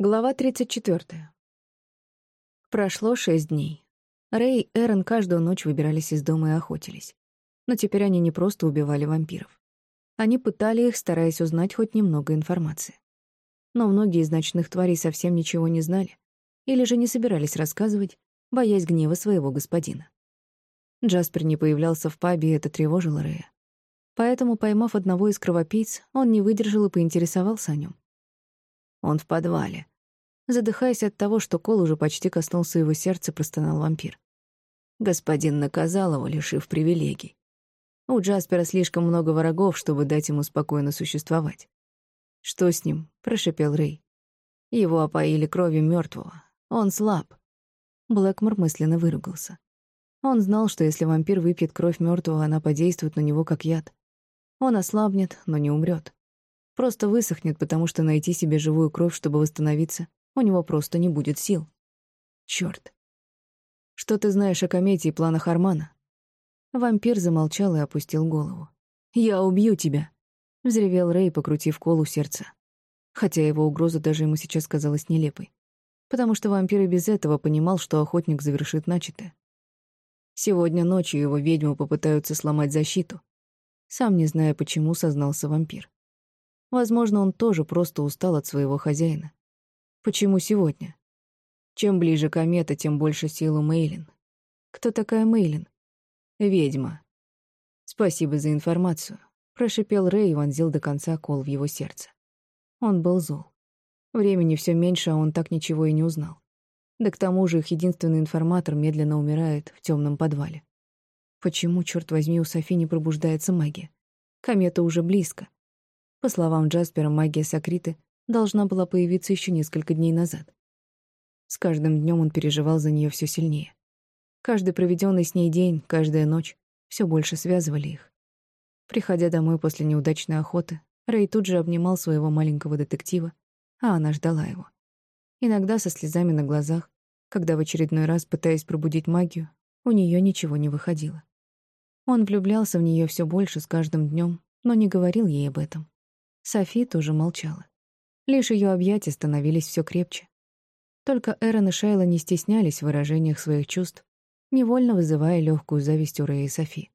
Глава 34. Прошло шесть дней. Рэй и Эрон каждую ночь выбирались из дома и охотились. Но теперь они не просто убивали вампиров. Они пытали их, стараясь узнать хоть немного информации. Но многие из ночных тварей совсем ничего не знали или же не собирались рассказывать, боясь гнева своего господина. Джаспер не появлялся в пабе, и это тревожило Рэя. Поэтому, поймав одного из кровопийц, он не выдержал и поинтересовался о нем. Он в подвале. Задыхаясь от того, что кол уже почти коснулся его сердца, простонал вампир. Господин наказал его, лишив привилегий. У Джаспера слишком много врагов, чтобы дать ему спокойно существовать. «Что с ним?» — прошипел Рэй. Его опоили кровью мертвого. Он слаб. Блэкмор мысленно выругался. Он знал, что если вампир выпьет кровь мертвого, она подействует на него как яд. Он ослабнет, но не умрет. Просто высохнет, потому что найти себе живую кровь, чтобы восстановиться, у него просто не будет сил. Чёрт. Что ты знаешь о комете и планах Армана? Вампир замолчал и опустил голову. «Я убью тебя!» — взревел Рэй, покрутив колу сердца. Хотя его угроза даже ему сейчас казалась нелепой. Потому что вампир и без этого понимал, что охотник завершит начатое. Сегодня ночью его ведьмы попытаются сломать защиту. Сам не зная почему, сознался вампир. Возможно, он тоже просто устал от своего хозяина. Почему сегодня? Чем ближе комета, тем больше сил у Мейлин. Кто такая Мейлин? Ведьма. Спасибо за информацию. Прошипел Рэй и вонзил до конца кол в его сердце. Он был зол. Времени все меньше, а он так ничего и не узнал. Да к тому же их единственный информатор медленно умирает в темном подвале. Почему, черт возьми, у Софи не пробуждается магия? Комета уже близко. По словам Джаспера, магия Сокриты должна была появиться еще несколько дней назад. С каждым днем он переживал за нее все сильнее. Каждый проведенный с ней день, каждая ночь все больше связывали их. Приходя домой после неудачной охоты, Рэй тут же обнимал своего маленького детектива, а она ждала его. Иногда со слезами на глазах, когда в очередной раз, пытаясь пробудить магию, у нее ничего не выходило. Он влюблялся в нее все больше с каждым днем, но не говорил ей об этом. Софи тоже молчала. Лишь ее объятия становились все крепче. Только Эрон и Шайла не стеснялись в выражениях своих чувств, невольно вызывая легкую зависть у Рэя и Софи.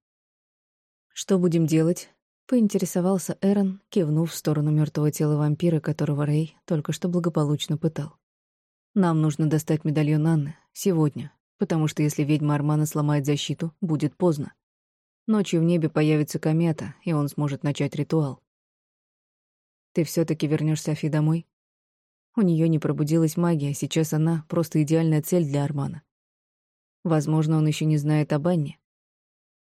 «Что будем делать?» — поинтересовался Эрон, кивнув в сторону мертвого тела вампира, которого Рэй только что благополучно пытал. «Нам нужно достать медальон Анны. Сегодня. Потому что если ведьма Армана сломает защиту, будет поздно. Ночью в небе появится комета, и он сможет начать ритуал. Ты все таки вернешь Софи домой? У нее не пробудилась магия, сейчас она просто идеальная цель для Армана. Возможно, он еще не знает об Анне.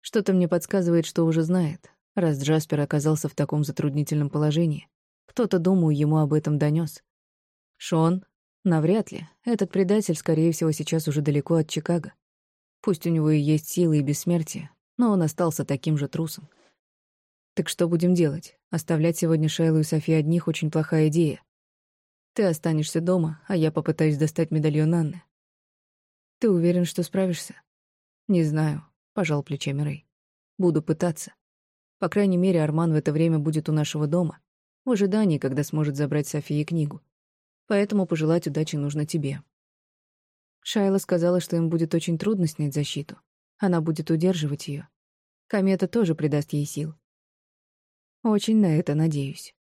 Что-то мне подсказывает, что уже знает, раз Джаспер оказался в таком затруднительном положении. Кто-то, думаю, ему об этом донес. Шон? Навряд ли. Этот предатель, скорее всего, сейчас уже далеко от Чикаго. Пусть у него и есть силы и бессмертие, но он остался таким же трусом. Так что будем делать? Оставлять сегодня Шайлу и Софи одних очень плохая идея. Ты останешься дома, а я попытаюсь достать медальон Анны. Ты уверен, что справишься? Не знаю, пожал плечами Рэй. Буду пытаться. По крайней мере, Арман в это время будет у нашего дома, в ожидании, когда сможет забрать Софии книгу. Поэтому пожелать удачи нужно тебе. Шайла сказала, что им будет очень трудно снять защиту. Она будет удерживать ее. Комета тоже придаст ей сил. Очень на это надеюсь.